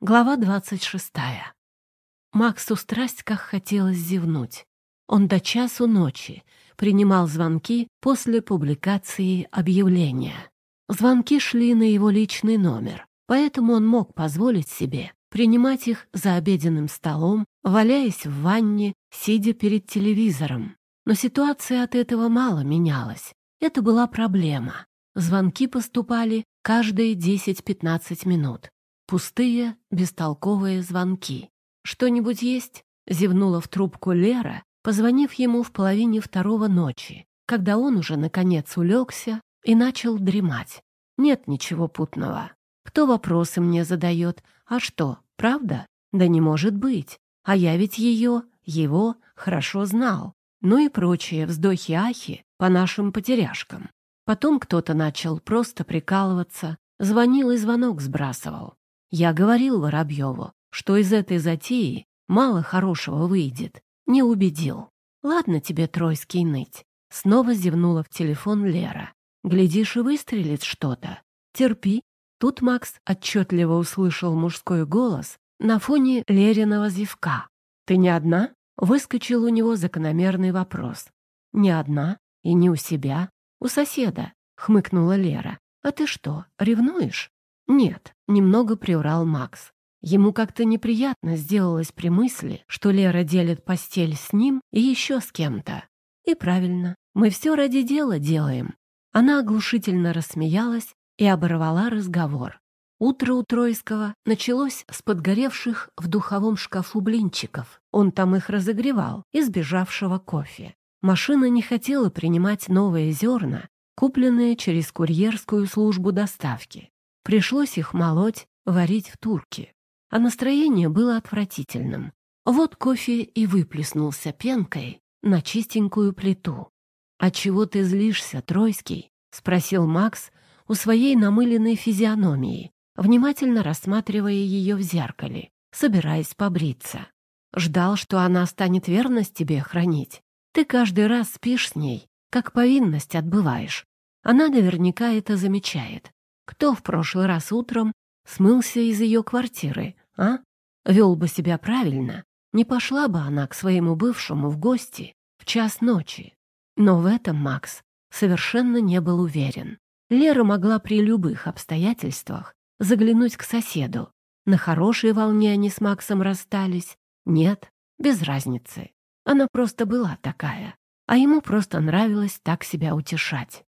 Глава двадцать шестая. Максу страсть как хотелось зевнуть. Он до часу ночи принимал звонки после публикации объявления. Звонки шли на его личный номер, поэтому он мог позволить себе принимать их за обеденным столом, валяясь в ванне, сидя перед телевизором. Но ситуация от этого мало менялась. Это была проблема. Звонки поступали каждые 10-15 минут. Пустые, бестолковые звонки. «Что-нибудь есть?» — зевнула в трубку Лера, позвонив ему в половине второго ночи, когда он уже, наконец, улегся и начал дремать. «Нет ничего путного. Кто вопросы мне задает? А что, правда? Да не может быть. А я ведь ее, его, хорошо знал. Ну и прочие вздохи-ахи по нашим потеряшкам. Потом кто-то начал просто прикалываться, звонил и звонок сбрасывал. Я говорил Воробьеву, что из этой затеи мало хорошего выйдет. Не убедил. Ладно тебе, Тройский, ныть. Снова зевнула в телефон Лера. Глядишь, и выстрелит что-то. Терпи. Тут Макс отчетливо услышал мужской голос на фоне Лериного зевка. «Ты не одна?» Выскочил у него закономерный вопрос. «Не одна и не у себя, у соседа», — хмыкнула Лера. «А ты что, ревнуешь?» «Нет», — немного приврал Макс. Ему как-то неприятно сделалось при мысли, что Лера делит постель с ним и еще с кем-то. И правильно, мы все ради дела делаем. Она оглушительно рассмеялась и оборвала разговор. Утро у Тройского началось с подгоревших в духовом шкафу блинчиков. Он там их разогревал, из бежавшего кофе. Машина не хотела принимать новые зерна, купленные через курьерскую службу доставки. Пришлось их молоть, варить в турке. А настроение было отвратительным. Вот кофе и выплеснулся пенкой на чистенькую плиту. «А чего ты злишься, Тройский?» — спросил Макс у своей намыленной физиономии, внимательно рассматривая ее в зеркале, собираясь побриться. «Ждал, что она станет верность тебе хранить. Ты каждый раз спишь с ней, как повинность отбываешь. Она наверняка это замечает. Кто в прошлый раз утром смылся из ее квартиры, а? Вел бы себя правильно, не пошла бы она к своему бывшему в гости в час ночи. Но в этом Макс совершенно не был уверен. Лера могла при любых обстоятельствах заглянуть к соседу. На хорошей волне они с Максом расстались. Нет, без разницы. Она просто была такая. А ему просто нравилось так себя утешать.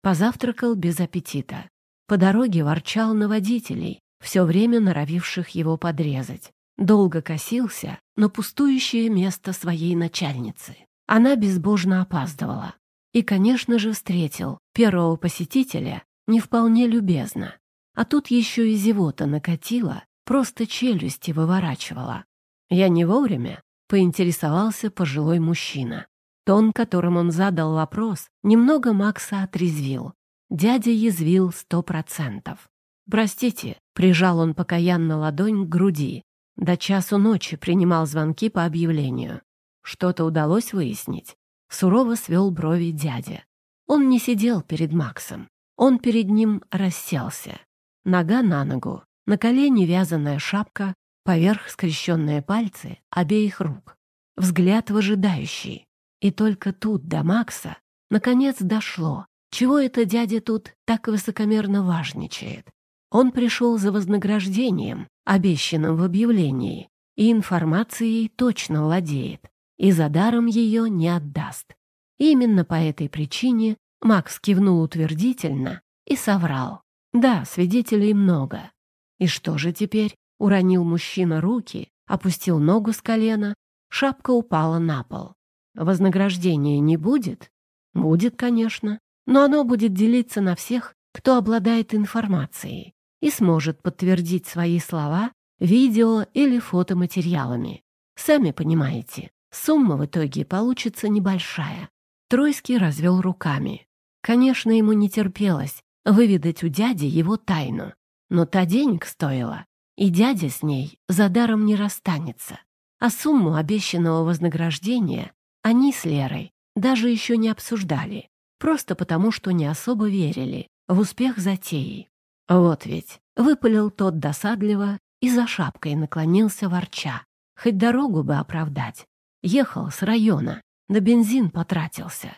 Позавтракал без аппетита. По дороге ворчал на водителей, все время норовивших его подрезать. Долго косился на пустующее место своей начальницы. Она безбожно опаздывала. И, конечно же, встретил первого посетителя не вполне любезно. А тут еще и зевота накатила, просто челюсти выворачивала. Я не вовремя поинтересовался пожилой мужчина. Тон, которым он задал вопрос, немного Макса отрезвил. Дядя язвил сто процентов. «Простите», — прижал он покаянно ладонь к груди. До часу ночи принимал звонки по объявлению. Что-то удалось выяснить. Сурово свел брови дядя. Он не сидел перед Максом. Он перед ним расселся. Нога на ногу, на колени вязаная шапка, поверх скрещенные пальцы обеих рук. Взгляд выжидающий. И только тут до Макса наконец дошло, чего это дядя тут так высокомерно важничает? Он пришел за вознаграждением, обещанным в объявлении, и информацией точно владеет, и за даром ее не отдаст. Именно по этой причине Макс кивнул утвердительно и соврал. Да, свидетелей много. И что же теперь? Уронил мужчина руки, опустил ногу с колена, шапка упала на пол. Вознаграждения не будет? Будет, конечно но оно будет делиться на всех, кто обладает информацией и сможет подтвердить свои слова видео или фотоматериалами. Сами понимаете, сумма в итоге получится небольшая. Тройский развел руками. Конечно, ему не терпелось выведать у дяди его тайну, но та денег стоила, и дядя с ней за даром не расстанется. А сумму обещанного вознаграждения они с Лерой даже еще не обсуждали просто потому, что не особо верили в успех затеи. Вот ведь выпалил тот досадливо и за шапкой наклонился ворча. Хоть дорогу бы оправдать. Ехал с района, на бензин потратился.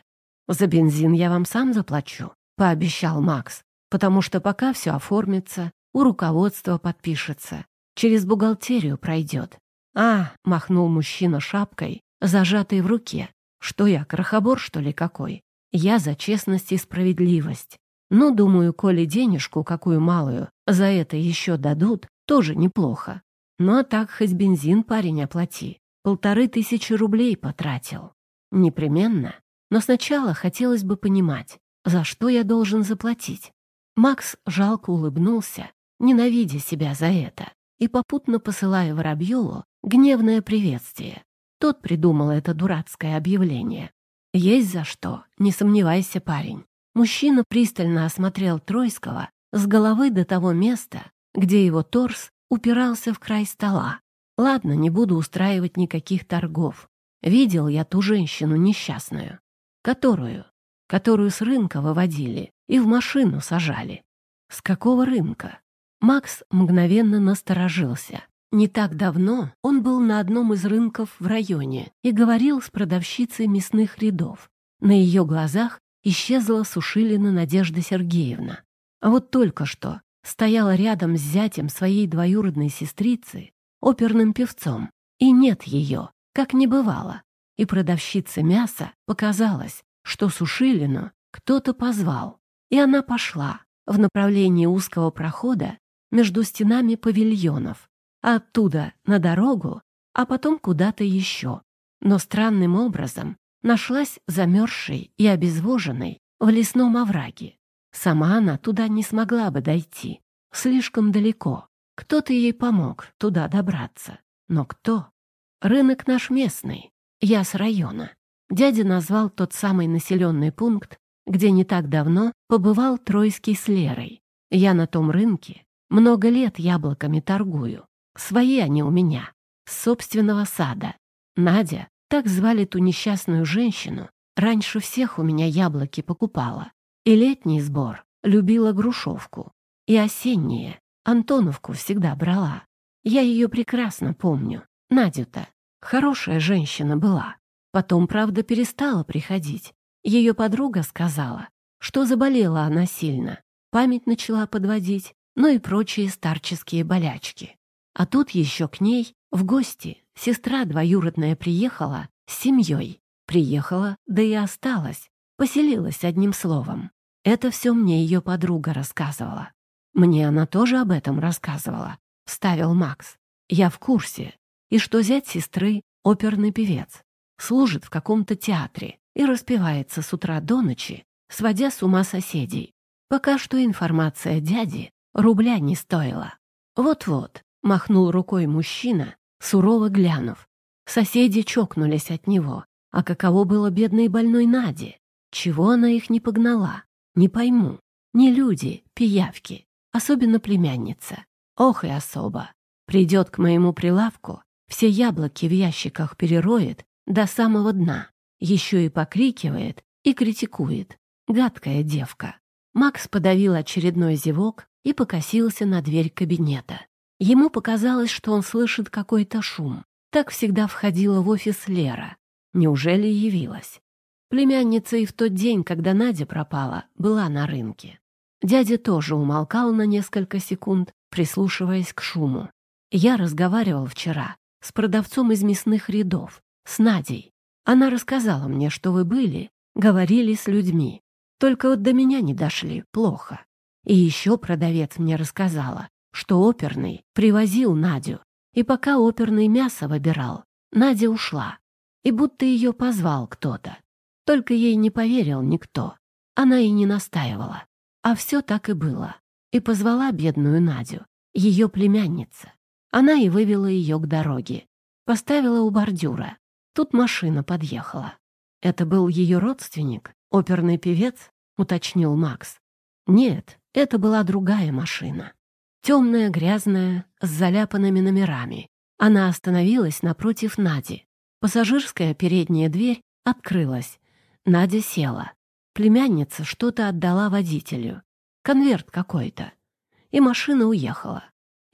«За бензин я вам сам заплачу», — пообещал Макс, «потому что пока все оформится, у руководства подпишется, через бухгалтерию пройдет». «А», — махнул мужчина шапкой, зажатой в руке, «что я, крохобор, что ли, какой? Я за честность и справедливость. Ну, думаю, коли денежку какую малую за это еще дадут, тоже неплохо. Ну а так хоть бензин парень оплати. Полторы тысячи рублей потратил. Непременно. Но сначала хотелось бы понимать, за что я должен заплатить. Макс жалко улыбнулся, ненавидя себя за это, и попутно посылая Воробьеву гневное приветствие. Тот придумал это дурацкое объявление. Есть за что, не сомневайся, парень. Мужчина пристально осмотрел Тройского с головы до того места, где его торс упирался в край стола. Ладно, не буду устраивать никаких торгов. Видел я ту женщину несчастную. Которую? Которую с рынка выводили и в машину сажали. С какого рынка? Макс мгновенно насторожился. Не так давно он был на одном из рынков в районе и говорил с продавщицей мясных рядов. На ее глазах исчезла Сушилина Надежда Сергеевна. А вот только что стояла рядом с зятем своей двоюродной сестрицы, оперным певцом, и нет ее, как не бывало. И продавщице мяса показалось, что Сушилину кто-то позвал, и она пошла в направлении узкого прохода между стенами павильонов, оттуда на дорогу, а потом куда-то еще. Но странным образом нашлась замерзшей и обезвоженной в лесном овраге. Сама она туда не смогла бы дойти. Слишком далеко. Кто-то ей помог туда добраться. Но кто? Рынок наш местный. Я с района. Дядя назвал тот самый населенный пункт, где не так давно побывал Тройский с Лерой. Я на том рынке много лет яблоками торгую. Свои они у меня, с собственного сада. Надя, так звали ту несчастную женщину, раньше всех у меня яблоки покупала. И летний сбор любила грушевку. И осенние Антоновку всегда брала. Я ее прекрасно помню. Надю-то. Хорошая женщина была. Потом, правда, перестала приходить. Ее подруга сказала, что заболела она сильно. Память начала подводить, ну и прочие старческие болячки. А тут еще к ней в гости сестра двоюродная приехала с семьей. Приехала, да и осталась. Поселилась одним словом. Это все мне ее подруга рассказывала. Мне она тоже об этом рассказывала, вставил Макс. Я в курсе. И что зять сестры — оперный певец. Служит в каком-то театре и распевается с утра до ночи, сводя с ума соседей. Пока что информация дяди рубля не стоила. Вот-вот, махнул рукой мужчина, сурово глянув. Соседи чокнулись от него. А каково было бедной больной Наде? Чего она их не погнала? Не пойму. Не люди, пиявки, особенно племянница. Ох и особо. Придет к моему прилавку, все яблоки в ящиках перероет до самого дна, еще и покрикивает и критикует. Гадкая девка. Макс подавил очередной зевок и покосился на дверь кабинета. Ему показалось, что он слышит какой-то шум. Так всегда входила в офис Лера. Неужели явилась? Племянница и в тот день, когда Надя пропала, была на рынке. Дядя тоже умолкал на несколько секунд, прислушиваясь к шуму. Я разговаривал вчера с продавцом из мясных рядов, с Надей. Она рассказала мне, что вы были, говорили с людьми. Только вот до меня не дошли, плохо. И еще продавец мне рассказала, что оперный привозил Надю, и пока оперный мясо выбирал, Надя ушла, и будто ее позвал кто-то. Только ей не поверил никто. Она и не настаивала. А все так и было. И позвала бедную Надю, ее племянница. Она и вывела ее к дороге. Поставила у бордюра. Тут машина подъехала. Это был ее родственник, оперный певец, уточнил Макс. Нет, это была другая машина. Темная, грязная, с заляпанными номерами. Она остановилась напротив Нади. Пассажирская передняя дверь открылась, Надя села. Племянница что-то отдала водителю. Конверт какой-то. И машина уехала.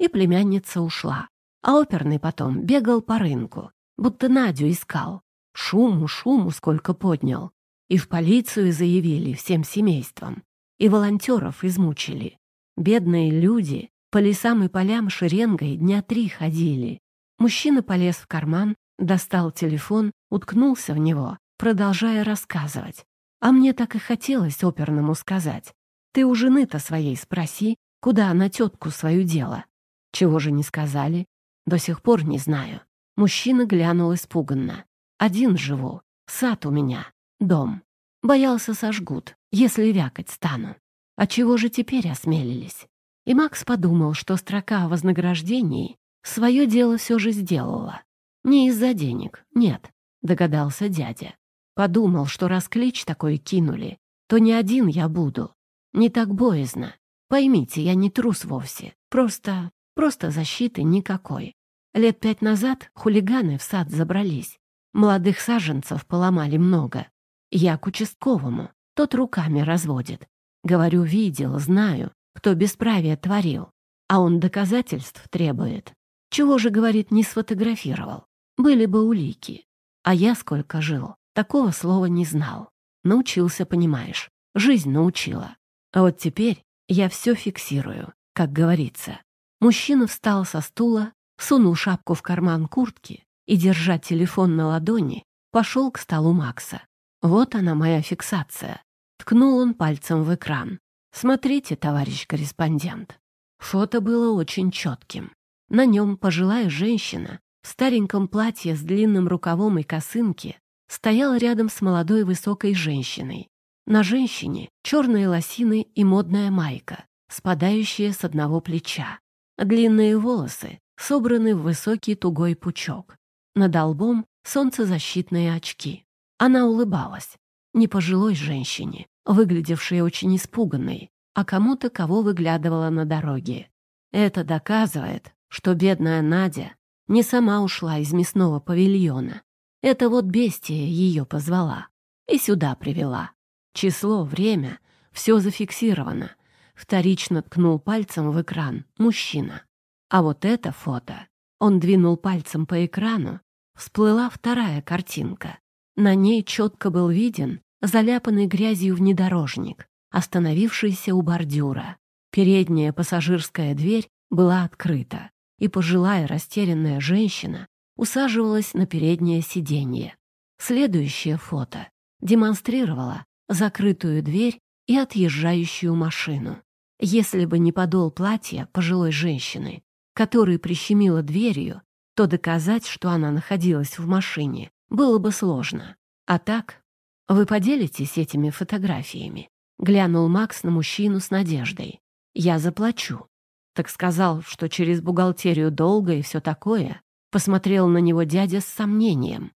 и племянница ушла. А оперный потом бегал по рынку, будто Надю искал. Шуму, шуму сколько поднял. И в полицию заявили всем семейством. И волонтеров измучили. Бедные люди по лесам и полям шеренгой дня три ходили. Мужчина полез в карман, достал телефон, уткнулся в него, продолжая рассказывать. А мне так и хотелось оперному сказать. Ты у жены-то своей спроси, куда она тетку свою дела. Чего же не сказали? До сих пор не знаю. Мужчина глянул испуганно. Один живу. Сад у меня. Дом. Боялся сожгут, если вякать стану. А чего же теперь осмелились? И Макс подумал, что строка о вознаграждении свое дело все же сделала. Не из-за денег, нет, догадался дядя. Подумал, что раз клич такой кинули, то не один я буду. Не так боязно. Поймите, я не трус вовсе. Просто, просто защиты никакой. Лет пять назад хулиганы в сад забрались. Молодых саженцев поломали много. Я к участковому. Тот руками разводит. Говорю, видел, знаю, кто бесправие творил. А он доказательств требует. Чего же, говорит, не сфотографировал? Были бы улики. А я сколько жил, такого слова не знал. Научился, понимаешь. Жизнь научила. А вот теперь я все фиксирую, как говорится. Мужчина встал со стула, сунул шапку в карман куртки и, держа телефон на ладони, пошел к столу Макса. Вот она моя фиксация. Ткнул он пальцем в экран. Смотрите, товарищ корреспондент. Фото было очень четким. На нем пожилая женщина в стареньком платье с длинным рукавом и косынке стояла рядом с молодой высокой женщиной. На женщине черные лосины и модная майка, спадающая с одного плеча. Длинные волосы собраны в высокий тугой пучок. Над лбом солнцезащитные очки. Она улыбалась. Не пожилой женщине, выглядевшей очень испуганной, а кому-то, кого выглядывала на дороге. Это доказывает, что бедная Надя не сама ушла из мясного павильона. Это вот бестия ее позвала и сюда привела. Число, время — все зафиксировано. Вторично ткнул пальцем в экран мужчина. А вот это фото. Он двинул пальцем по экрану. Всплыла вторая картинка. На ней четко был виден заляпанный грязью внедорожник, остановившийся у бордюра. Передняя пассажирская дверь была открыта, и пожилая растерянная женщина усаживалась на переднее сиденье. Следующее фото демонстрировало закрытую дверь и отъезжающую машину. Если бы не подол платья пожилой женщины, который прищемила дверью, то доказать, что она находилась в машине, было бы сложно. А так, вы поделитесь этими фотографиями? Глянул Макс на мужчину с надеждой. Я заплачу. Так сказал, что через бухгалтерию долго и все такое. Посмотрел на него дядя с сомнением.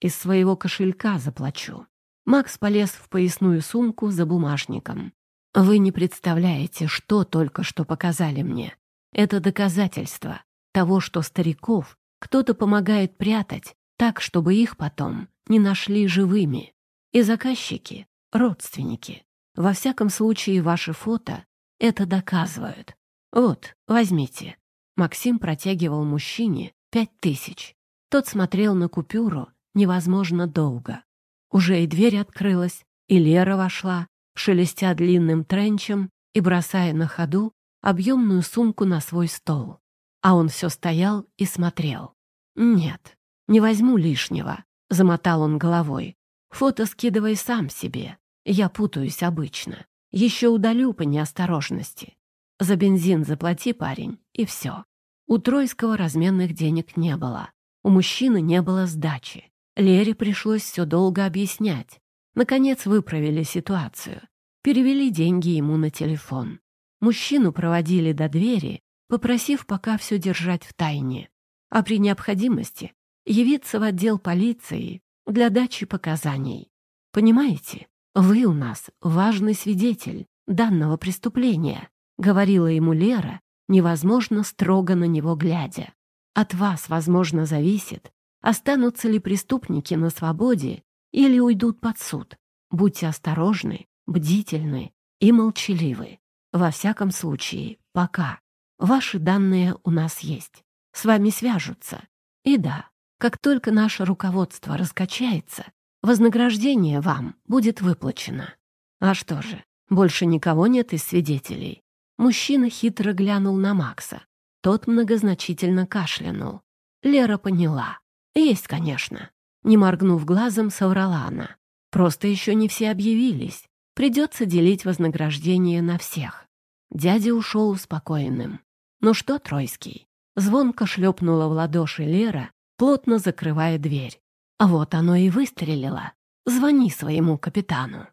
Из своего кошелька заплачу. Макс полез в поясную сумку за бумажником. Вы не представляете, что только что показали мне. Это доказательство того, что стариков кто-то помогает прятать так, чтобы их потом не нашли живыми. И заказчики — родственники. Во всяком случае, ваши фото это доказывают. Вот, возьмите. Максим протягивал мужчине пять тысяч. Тот смотрел на купюру невозможно долго. Уже и дверь открылась, и Лера вошла, шелестя длинным тренчем и бросая на ходу объемную сумку на свой стол. А он все стоял и смотрел. «Нет, не возьму лишнего», — замотал он головой. «Фото скидывай сам себе. Я путаюсь обычно. Еще удалю по неосторожности. За бензин заплати, парень, и все». У Тройского разменных денег не было. У мужчины не было сдачи. Лере пришлось все долго объяснять. Наконец выправили ситуацию. Перевели деньги ему на телефон. Мужчину проводили до двери, попросив пока все держать в тайне, а при необходимости явиться в отдел полиции для дачи показаний. Понимаете, вы у нас важный свидетель данного преступления, говорила ему Лера, невозможно строго на него глядя. От вас, возможно, зависит, останутся ли преступники на свободе или уйдут под суд. Будьте осторожны, бдительны и молчаливы. Во всяком случае, пока. Ваши данные у нас есть. С вами свяжутся. И да, как только наше руководство раскачается, вознаграждение вам будет выплачено. А что же, больше никого нет из свидетелей? Мужчина хитро глянул на Макса. Тот многозначительно кашлянул. Лера поняла. Есть, конечно. Не моргнув глазом, соврала она. Просто еще не все объявились. Придется делить вознаграждение на всех. Дядя ушел успокоенным. «Ну что, Тройский?» Звонко шлепнула в ладоши Лера, плотно закрывая дверь. А вот оно и выстрелило. Звони своему капитану.